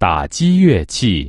打击乐器。